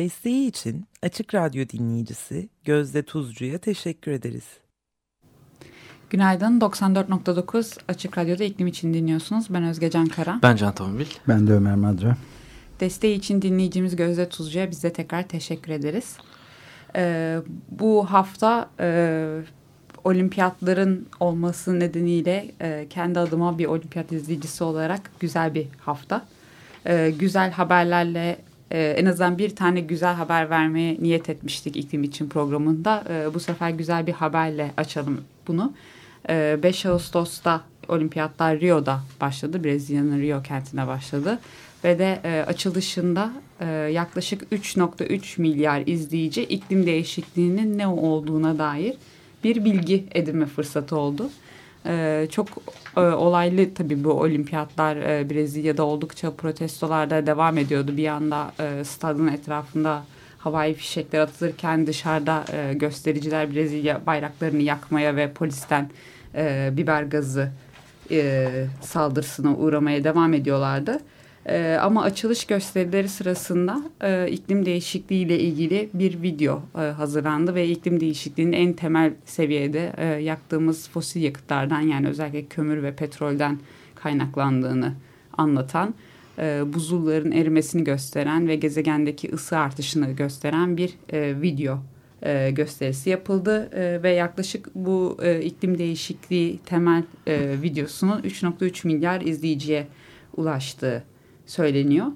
Desteği için Açık Radyo dinleyicisi Gözde Tuzcu'ya teşekkür ederiz. Günaydın 94.9 Açık Radyo'da iklim için dinliyorsunuz. Ben Özge Can Kara. Ben Can Tombil. Ben de Ömer Madra. Desteği için dinleyicimiz Gözde Tuzcu'ya biz de tekrar teşekkür ederiz. Ee, bu hafta e, olimpiyatların olması nedeniyle e, kendi adıma bir olimpiyat izleyicisi olarak güzel bir hafta. E, güzel haberlerle e, en azından bir tane güzel haber vermeye niyet etmiştik iklim için programında. E, bu sefer güzel bir haberle açalım bunu. E, 5 Ağustos'ta olimpiyatlar Rio'da başladı. Brezilya'nın Rio kentine başladı. Ve de e, açılışında e, yaklaşık 3.3 milyar izleyici iklim değişikliğinin ne olduğuna dair bir bilgi edinme fırsatı oldu. Ee, çok e, olaylı tabii bu olimpiyatlar e, Brezilya'da oldukça protestolarda devam ediyordu. Bir yanda e, stadın etrafında havai fişekler atılırken dışarıda e, göstericiler Brezilya bayraklarını yakmaya ve polisten biber gazı saldırısına uğramaya devam ediyorlardı. E, ama açılış gösterileri sırasında e, iklim değişikliği ile ilgili bir video e, hazırlandı ve iklim değişikliğinin en temel seviyede e, yaktığımız fosil yakıtlardan yani özellikle kömür ve petrolden kaynaklandığını anlatan, e, buzulların erimesini gösteren ve gezegendeki ısı artışını gösteren bir e, video e, gösterisi yapıldı. E, ve yaklaşık bu e, iklim değişikliği temel e, videosunun 3.3 milyar izleyiciye ulaştığı söyleniyor.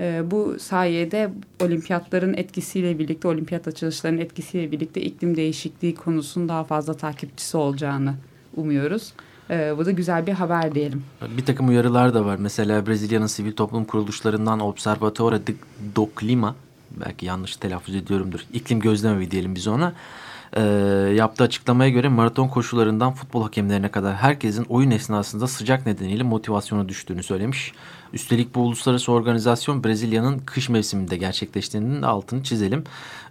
E, bu sayede olimpiyatların etkisiyle birlikte, olimpiyat açılışlarının etkisiyle birlikte iklim değişikliği konusunun daha fazla takipçisi olacağını umuyoruz. E, bu da güzel bir haber diyelim. Bir takım uyarılar da var. Mesela Brezilya'nın sivil toplum kuruluşlarından Observatore do Clima, belki yanlış telaffuz ediyorumdur, iklim gözlemevi diyelim biz ona e, yaptığı açıklamaya göre maraton koşularından futbol hakemlerine kadar herkesin oyun esnasında sıcak nedeniyle motivasyonu düştüğünü söylemiş. Üstelik bu uluslararası organizasyon Brezilya'nın kış mevsiminde gerçekleştiğinin altını çizelim.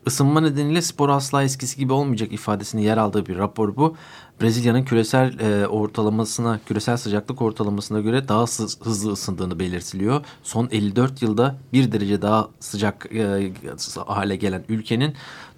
Isınma nedeniyle spor asla eskisi gibi olmayacak ifadesini yer aldığı bir rapor bu. Brezilya'nın küresel e, ortalamasına, küresel sıcaklık ortalamasına göre daha hızlı ısındığını belirtiliyor. Son 54 yılda bir derece daha sıcak e, hale gelen ülkenin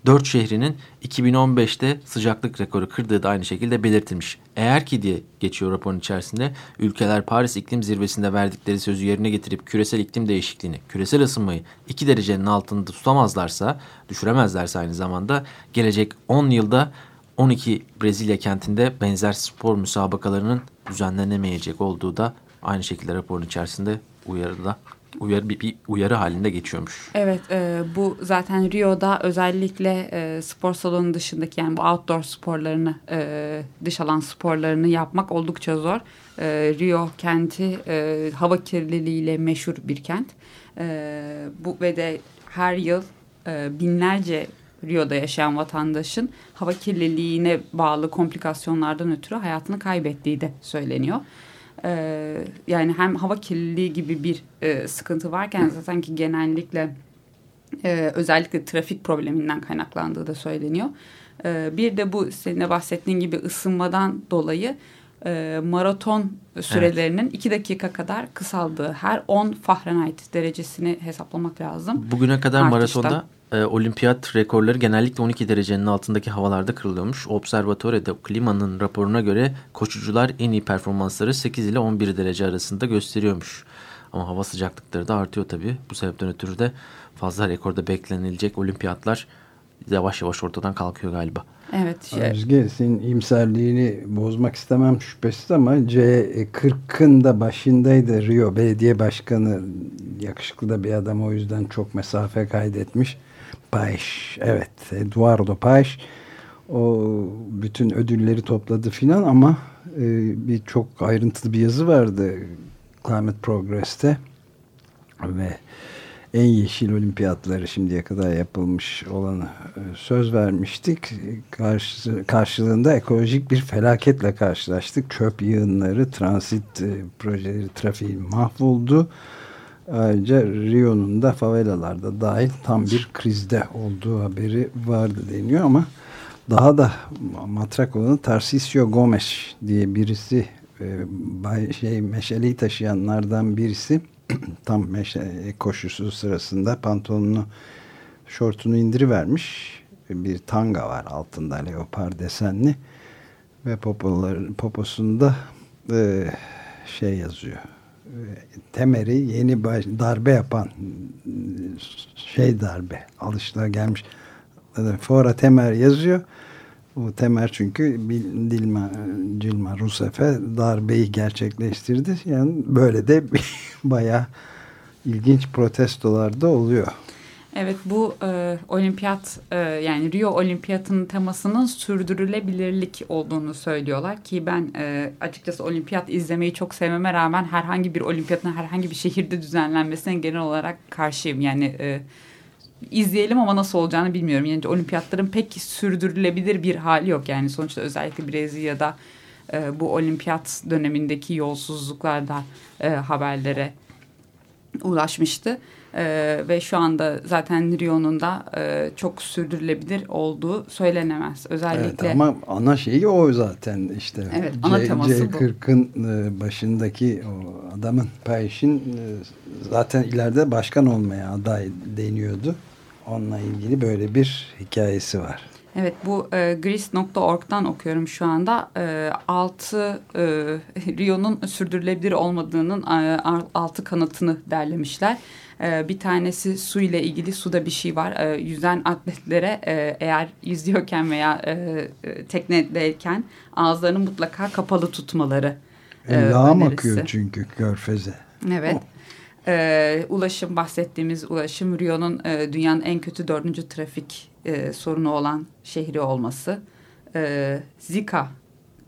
dört şehrinin 2015'te sıcaklık rekoru kırdığı da aynı şekilde belirtilmiş. Eğer ki diye geçiyor raporun içerisinde ülkeler Paris İklim Zirvesi'nde verdikleri sözü yerine getirip küresel iklim değişikliğini, küresel ısınmayı 2 derecenin altında tutamazlarsa, düşüremezlerse aynı zamanda gelecek 10 yılda 12 Brezilya kentinde benzer spor müsabakalarının düzenlenemeyecek olduğu da aynı şekilde raporun içerisinde uyarıda uyarı bir, bir uyarı halinde geçiyormuş. Evet e, bu zaten Rio'da özellikle e, spor salonu dışındaki yani bu outdoor sporlarını e, dış alan sporlarını yapmak oldukça zor. E, Rio kenti e, hava kirliliğiyle meşhur bir kent. E, bu ve de her yıl e, binlerce Rio'da yaşayan vatandaşın hava kirliliğine bağlı komplikasyonlardan ötürü hayatını kaybettiği de söyleniyor. Ee, yani hem hava kirliliği gibi bir e, sıkıntı varken zaten ki genellikle e, özellikle trafik probleminden kaynaklandığı da söyleniyor. E, bir de bu senin de bahsettiğin gibi ısınmadan dolayı e, maraton sürelerinin evet. dakika kadar kısaldığı her 10 Fahrenheit derecesini hesaplamak lazım. Bugüne kadar Artışta. maratonda e, olimpiyat rekorları genellikle 12 derecenin altındaki havalarda kırılıyormuş. Observatore de Klima'nın raporuna göre koşucular en iyi performansları 8 ile 11 derece arasında gösteriyormuş. Ama hava sıcaklıkları da artıyor tabii. Bu sebepten ötürü de fazla rekorda beklenilecek olimpiyatlar yavaş yavaş ortadan kalkıyor galiba. Evet. Şey... Özge senin imserliğini bozmak istemem şüphesiz ama C40'ın da başındaydı Rio Belediye Başkanı yakışıklı da bir adam o yüzden çok mesafe kaydetmiş. Paes. Evet. Eduardo Paes. O bütün ödülleri topladı filan ama e, bir çok ayrıntılı bir yazı vardı Climate Progress'te ve en yeşil olimpiyatları şimdiye kadar yapılmış olanı e, söz vermiştik. Karşı, karşılığında ekolojik bir felaketle karşılaştık. Çöp yığınları, transit e, projeleri, trafiği mahvoldu. Ayrıca Rio'nun da favelalarda dahil tam bir krizde olduğu haberi vardı deniyor ama daha da matrak olanı Tarcisio Gomes diye birisi e, şey meşaleyi taşıyanlardan birisi. Tam meşe koşusu sırasında pantolonunu şortunu indirivermiş. Bir tanga var altında leopar desenli. Ve popolar, poposunda e, şey yazıyor Temer'i yeni baş, darbe yapan şey darbe alıştığa gelmiş Fora Temer yazıyor bu Temer çünkü Dilma, Dilma Rousseff'e darbeyi gerçekleştirdi. Yani böyle de bayağı ilginç protestolar da oluyor. Evet bu e, olimpiyat e, yani Rio olimpiyatının temasının sürdürülebilirlik olduğunu söylüyorlar ki ben e, açıkçası olimpiyat izlemeyi çok sevmeme rağmen herhangi bir olimpiyatın herhangi bir şehirde düzenlenmesine genel olarak karşıyım. Yani e, izleyelim ama nasıl olacağını bilmiyorum. Yani olimpiyatların pek sürdürülebilir bir hali yok. Yani sonuçta özellikle Brezilya'da e, bu olimpiyat dönemindeki yolsuzluklarda e, haberlere ulaşmıştı. Ee, ve şu anda zaten Rio'nun da e, çok sürdürülebilir olduğu söylenemez. Özellikle evet, ama ana şeyi o zaten işte. Evet, ana teması C40'ın e, başındaki o adamın Payiş'in e, zaten ileride başkan olmaya aday deniyordu. Onunla ilgili böyle bir hikayesi var. Evet bu e, gris.org'dan okuyorum şu anda. E, altı e, Rio'nun sürdürülebilir olmadığının e, altı kanıtını derlemişler. E, bir tanesi su ile ilgili suda bir şey var. E, yüzen atletlere e, eğer yüzüyorken veya e, e teknedeyken ağızlarını mutlaka kapalı tutmaları e, Lağım akıyor çünkü körfeze. Evet. Oh. E, ulaşım bahsettiğimiz ulaşım Rio'nun e, dünyanın en kötü dördüncü trafik e, sorunu olan şehri olması. E, Zika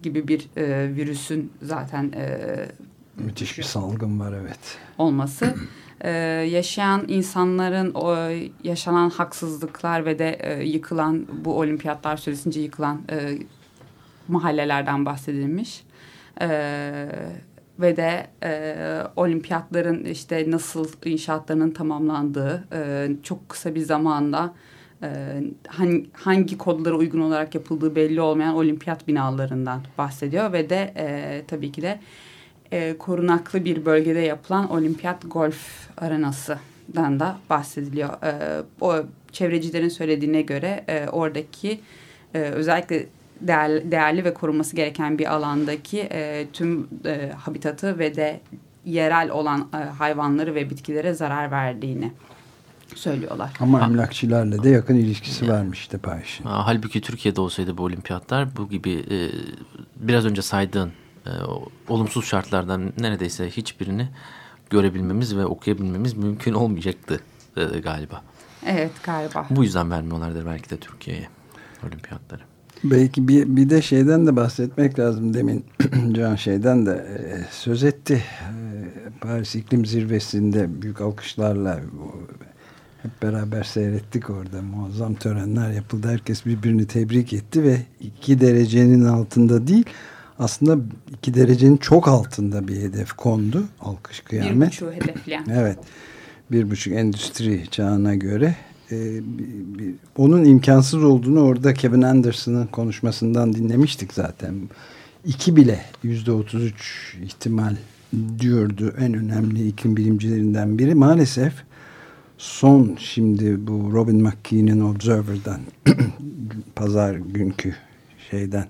gibi bir e, virüsün zaten e, müthiş bir salgın var evet. Olması. E, yaşayan insanların o yaşanan haksızlıklar ve de e, yıkılan bu olimpiyatlar süresince yıkılan e, mahallelerden bahsedilmiş. E, ve de e, olimpiyatların işte nasıl inşaatlarının tamamlandığı e, çok kısa bir zamanda e, hangi, hangi kodlara uygun olarak yapıldığı belli olmayan olimpiyat binalarından bahsediyor ve de e, tabii ki de e, korunaklı bir bölgede yapılan olimpiyat golf arenasından da bahsediliyor. E, o çevrecilerin söylediğine göre e, oradaki e, özellikle değerli, değerli ve korunması gereken bir alandaki e, tüm e, habitatı ve de yerel olan e, hayvanları ve bitkilere zarar verdiğini söylüyorlar. Ama emlakçılarla da yakın ilişkisi ya. varmış işte Payiş'in. Halbuki Türkiye'de olsaydı bu olimpiyatlar bu gibi e, biraz önce saydığın e, olumsuz şartlardan neredeyse hiçbirini görebilmemiz ve okuyabilmemiz mümkün olmayacaktı e, galiba. Evet galiba. Bu yüzden vermiyorlardır belki de Türkiye'ye olimpiyatları. Belki bir, bir de şeyden de bahsetmek lazım. Demin Can şeyden de e, söz etti. E, Paris İklim Zirvesi'nde büyük alkışlarla hep beraber seyrettik orada. Muazzam törenler yapıldı. Herkes birbirini tebrik etti ve iki derecenin altında değil aslında iki derecenin çok altında bir hedef kondu. Alkış kıyamet. Bir buçuk hedefleyen. Evet. Bir buçuk endüstri çağına göre e, bir, bir, onun imkansız olduğunu orada Kevin Anderson'ın konuşmasından dinlemiştik zaten. İki bile yüzde otuz üç ihtimal diyordu en önemli iklim bilimcilerinden biri. Maalesef son şimdi bu Robin McKee'nin Observer'dan pazar günkü şeyden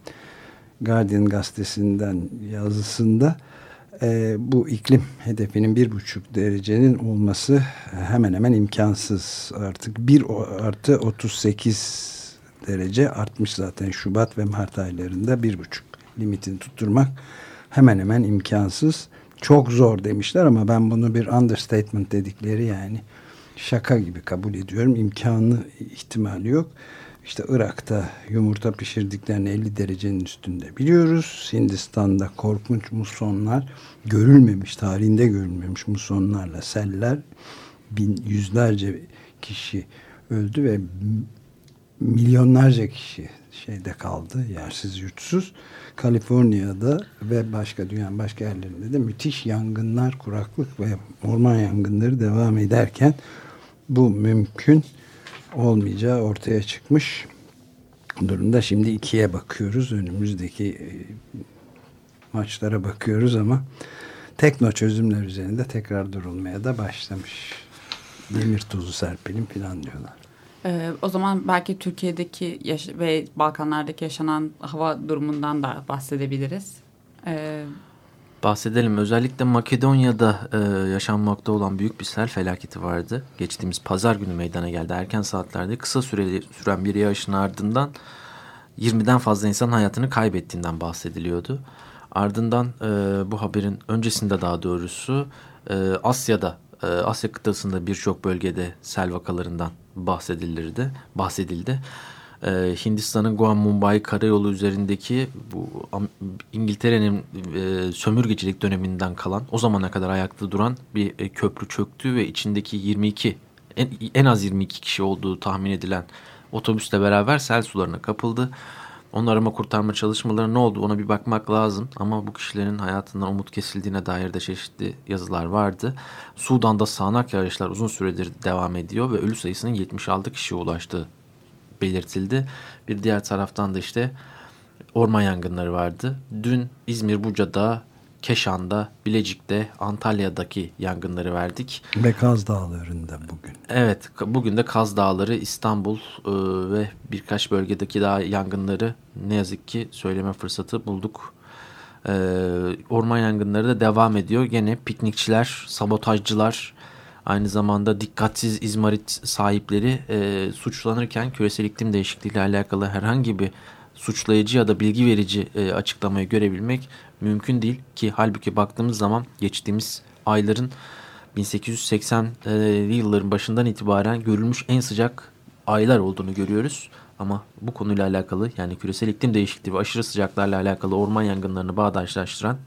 Guardian gazetesinden yazısında e, bu iklim hedefinin bir buçuk derecenin olması hemen hemen imkansız. Artık bir artı 38 derece artmış zaten Şubat ve Mart aylarında bir buçuk limitini tutturmak hemen hemen imkansız. Çok zor demişler ama ben bunu bir understatement dedikleri yani şaka gibi kabul ediyorum. İmkanı ihtimali yok. İşte Irak'ta yumurta pişirdiklerini 50 derecenin üstünde biliyoruz. Hindistan'da korkunç musonlar görülmemiş, tarihinde görülmemiş musonlarla seller bin yüzlerce kişi öldü ve milyonlarca kişi şeyde kaldı yersiz yurtsuz. Kaliforniya'da ve başka dünyanın başka yerlerinde de müthiş yangınlar, kuraklık ve orman yangınları devam ederken bu mümkün olmayacağı ortaya çıkmış durumda. Şimdi ikiye bakıyoruz. Önümüzdeki e, maçlara bakıyoruz ama tekno çözümler üzerinde tekrar durulmaya da başlamış. Demir tuzu serpelim falan diyorlar. Ee, o zaman belki Türkiye'deki ve Balkanlardaki yaşanan hava durumundan da bahsedebiliriz. Ee, Bahsedelim. Özellikle Makedonya'da e, yaşanmakta olan büyük bir sel felaketi vardı. Geçtiğimiz pazar günü meydana geldi. Erken saatlerde kısa süreli süren bir yağışın ardından 20'den fazla insan hayatını kaybettiğinden bahsediliyordu. Ardından e, bu haberin öncesinde daha doğrusu e, Asya'da, e, Asya kıtasında birçok bölgede sel vakalarından bahsedilirdi, bahsedildi. Ee, Hindistan'ın Guam Mumbai karayolu üzerindeki bu İngiltere'nin e, sömürgecilik döneminden kalan o zamana kadar ayakta duran bir e, köprü çöktü ve içindeki 22 en, en az 22 kişi olduğu tahmin edilen otobüsle beraber sel sularına kapıldı. Onun kurtarma çalışmaları ne oldu ona bir bakmak lazım. Ama bu kişilerin hayatından umut kesildiğine dair de çeşitli yazılar vardı. Sudan'da sağanak yağışlar uzun süredir devam ediyor ve ölü sayısının 76 kişiye ulaştığı belirtildi. Bir diğer taraftan da işte orman yangınları vardı. Dün İzmir Buca'da Keşan'da, Bilecik'te, Antalya'daki yangınları verdik. Ve Kaz Dağları'nda bugün. Evet, bugün de Kaz Dağları, İstanbul e, ve birkaç bölgedeki daha yangınları ne yazık ki söyleme fırsatı bulduk. E, orman yangınları da devam ediyor. Gene piknikçiler, sabotajcılar, aynı zamanda dikkatsiz izmarit sahipleri e, suçlanırken küresel iklim değişikliği ile alakalı herhangi bir suçlayıcı ya da bilgi verici e, açıklamayı görebilmek mümkün değil ki halbuki baktığımız zaman geçtiğimiz ayların 1880'li yılların başından itibaren görülmüş en sıcak aylar olduğunu görüyoruz. Ama bu konuyla alakalı yani küresel iklim değişikliği ve aşırı sıcaklarla alakalı orman yangınlarını bağdaşlaştıran,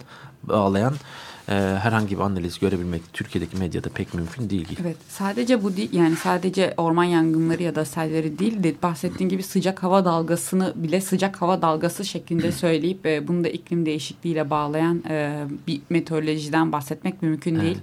bağlayan e, herhangi bir analiz görebilmek Türkiye'deki medyada pek mümkün değil. Evet sadece bu değil yani sadece orman yangınları ya da selleri değil de bahsettiğin gibi sıcak hava dalgasını bile sıcak hava dalgası şeklinde söyleyip e, bunu da iklim değişikliğiyle bağlayan e, bir meteorolojiden bahsetmek mümkün değil.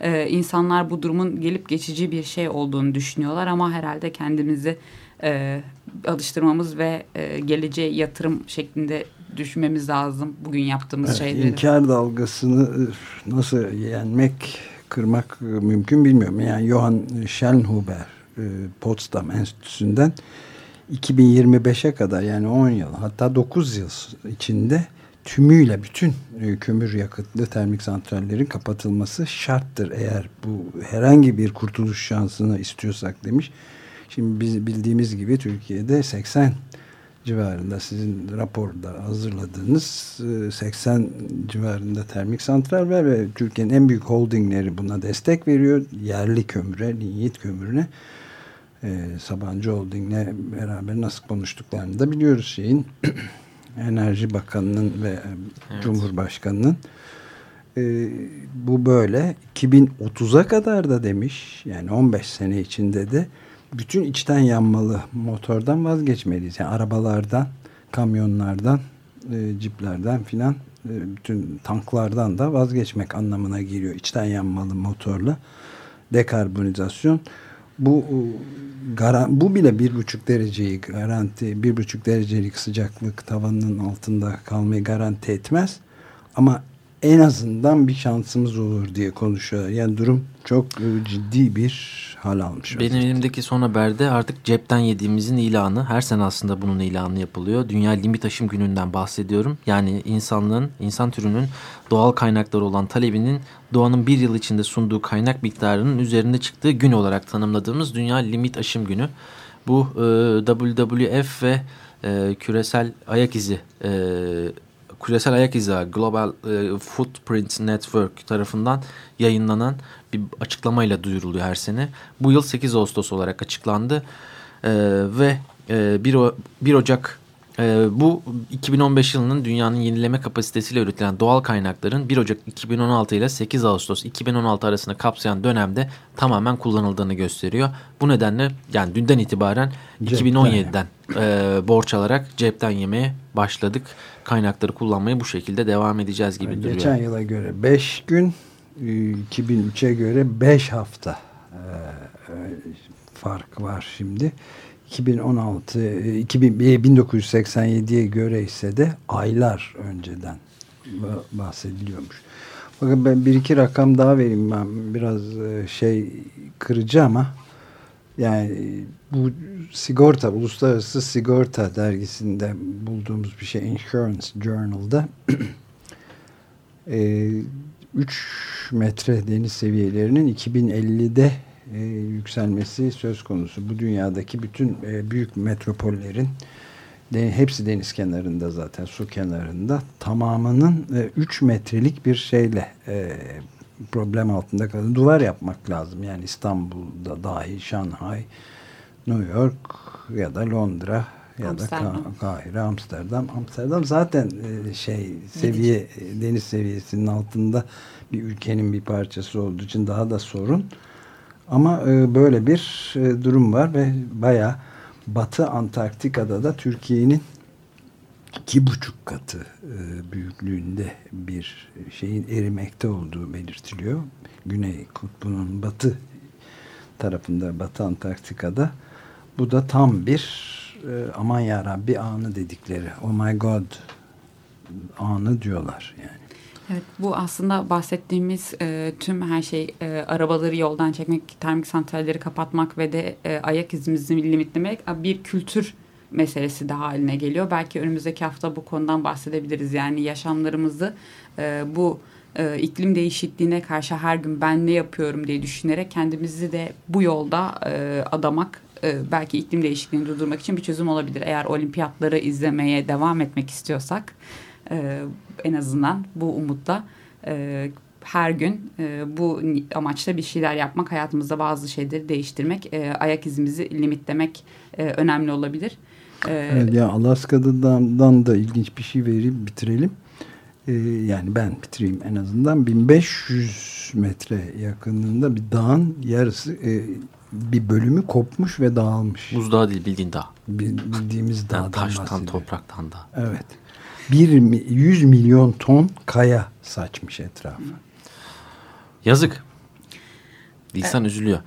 Evet. E, insanlar bu durumun gelip geçici bir şey olduğunu düşünüyorlar ama herhalde kendimizi e, alıştırmamız ve e, geleceğe yatırım şeklinde düşünmemiz lazım bugün yaptığımız evet, şeyleri. İnkar dalgasını nasıl yenmek, kırmak mümkün bilmiyorum. Yani Johann Schellnhuber e, Potsdam Enstitüsü'nden 2025'e kadar yani 10 yıl hatta 9 yıl içinde tümüyle bütün e, kömür yakıtlı termik santrallerin kapatılması şarttır eğer bu herhangi bir kurtuluş şansını istiyorsak demiş. Şimdi biz bildiğimiz gibi Türkiye'de 80 civarında sizin raporda hazırladığınız 80 e, civarında termik santral var ve Türkiye'nin en büyük holdingleri buna destek veriyor. Yerli kömüre, linyit kömürüne. E, Sabancı Holding'le beraber nasıl konuştuklarını da biliyoruz şeyin. Enerji Bakanı'nın ve e, evet. Cumhurbaşkanı'nın. E, bu böyle. 2030'a kadar da demiş. Yani 15 sene içinde de bütün içten yanmalı motordan vazgeçmeliyiz. Yani arabalardan, kamyonlardan, e, ciplerden filan e, bütün tanklardan da vazgeçmek anlamına geliyor. İçten yanmalı motorla dekarbonizasyon. Bu garan, bu bile bir buçuk dereceyi garanti, bir buçuk derecelik sıcaklık tavanının altında kalmayı garanti etmez. Ama en azından bir şansımız olur diye konuşuyor. Yani durum çok ciddi bir hal almış. Benim özellikle. elimdeki son haberde artık cepten yediğimizin ilanı. Her sene aslında bunun ilanı yapılıyor. Dünya Limit Aşım Günü'nden bahsediyorum. Yani insanlığın, insan türünün doğal kaynakları olan talebinin doğanın bir yıl içinde sunduğu kaynak miktarının üzerinde çıktığı gün olarak tanımladığımız Dünya Limit Aşım Günü. Bu e, WWF ve e, küresel ayak izi e, küresel ayak izi Global e, Footprint Network tarafından yayınlanan bir açıklamayla duyuruluyor her sene. Bu yıl 8 Ağustos olarak açıklandı e, ve e, 1, 1 Ocak Ee, bu 2015 yılının dünyanın yenileme kapasitesiyle üretilen doğal kaynakların 1 Ocak 2016 ile 8 Ağustos 2016 arasında kapsayan dönemde tamamen kullanıldığını gösteriyor. Bu nedenle yani dünden itibaren cepten 2017'den e, borç alarak cepten yemeye başladık. Kaynakları kullanmaya bu şekilde devam edeceğiz gibi Geçen duruyor. Geçen yıla göre 5 gün, 2003'e göre 5 hafta e, e, fark var şimdi. 2016 2000, 1987'ye göre ise de aylar önceden bahsediliyormuş. Bakın ben bir iki rakam daha vereyim ben biraz e, şey kırıcı ama yani bu sigorta uluslararası sigorta dergisinde bulduğumuz bir şey Insurance Journal'da 3 e, metre deniz seviyelerinin 2050'de e, yükselmesi söz konusu. Bu dünyadaki bütün e, büyük metropollerin de, hepsi deniz kenarında zaten su kenarında tamamının 3 e, metrelik bir şeyle e, problem altında kalın. Duvar yapmak lazım. Yani İstanbul'da dahil Şanghay, New York ya da Londra ya Amsterdam. da Kahire, Amsterdam. Amsterdam zaten e, şey seviye deniz seviyesinin altında bir ülkenin bir parçası olduğu için daha da sorun. Ama e, böyle bir e, durum var ve baya Batı Antarktika'da da Türkiye'nin iki buçuk katı e, büyüklüğünde bir şeyin erimekte olduğu belirtiliyor. Güney kutbunun batı tarafında Batı Antarktika'da bu da tam bir e, aman yarabbi anı dedikleri oh my god anı diyorlar yani. Evet bu aslında bahsettiğimiz e, tüm her şey e, arabaları yoldan çekmek, termik santralleri kapatmak ve de e, ayak izimizi limitlemek bir kültür meselesi de haline geliyor. Belki önümüzdeki hafta bu konudan bahsedebiliriz. Yani yaşamlarımızı e, bu e, iklim değişikliğine karşı her gün ben ne yapıyorum diye düşünerek kendimizi de bu yolda e, adamak e, belki iklim değişikliğini durdurmak için bir çözüm olabilir. Eğer olimpiyatları izlemeye devam etmek istiyorsak e, en azından bu umutla e, her gün e, bu amaçla bir şeyler yapmak, hayatımızda bazı şeyleri değiştirmek, e, ayak izimizi limitlemek e, önemli olabilir. E, evet, ya Alaska'dan da ilginç bir şey vereyim, bitirelim. E, yani ben bitireyim en azından 1500 metre yakınlığında bir dağın yarısı e, bir bölümü kopmuş ve dağılmış. Buzdağı değil bildiğin dağ. Bildiğimiz dağdan yani Taştan, topraktan da. Evet bir 100 milyon ton kaya saçmış etrafı. Yazık. İnsan evet. üzülüyor.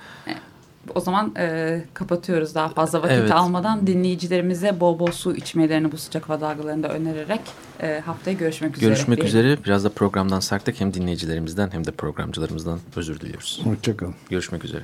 O zaman e, kapatıyoruz daha fazla vakit evet. almadan dinleyicilerimize bol bol su içmelerini bu sıcak hava dalgalarında önererek e, haftaya görüşmek üzere. Görüşmek üzere. Biraz da programdan sarktık. Hem dinleyicilerimizden hem de programcılarımızdan özür diliyoruz. Hoşçakalın. Görüşmek üzere.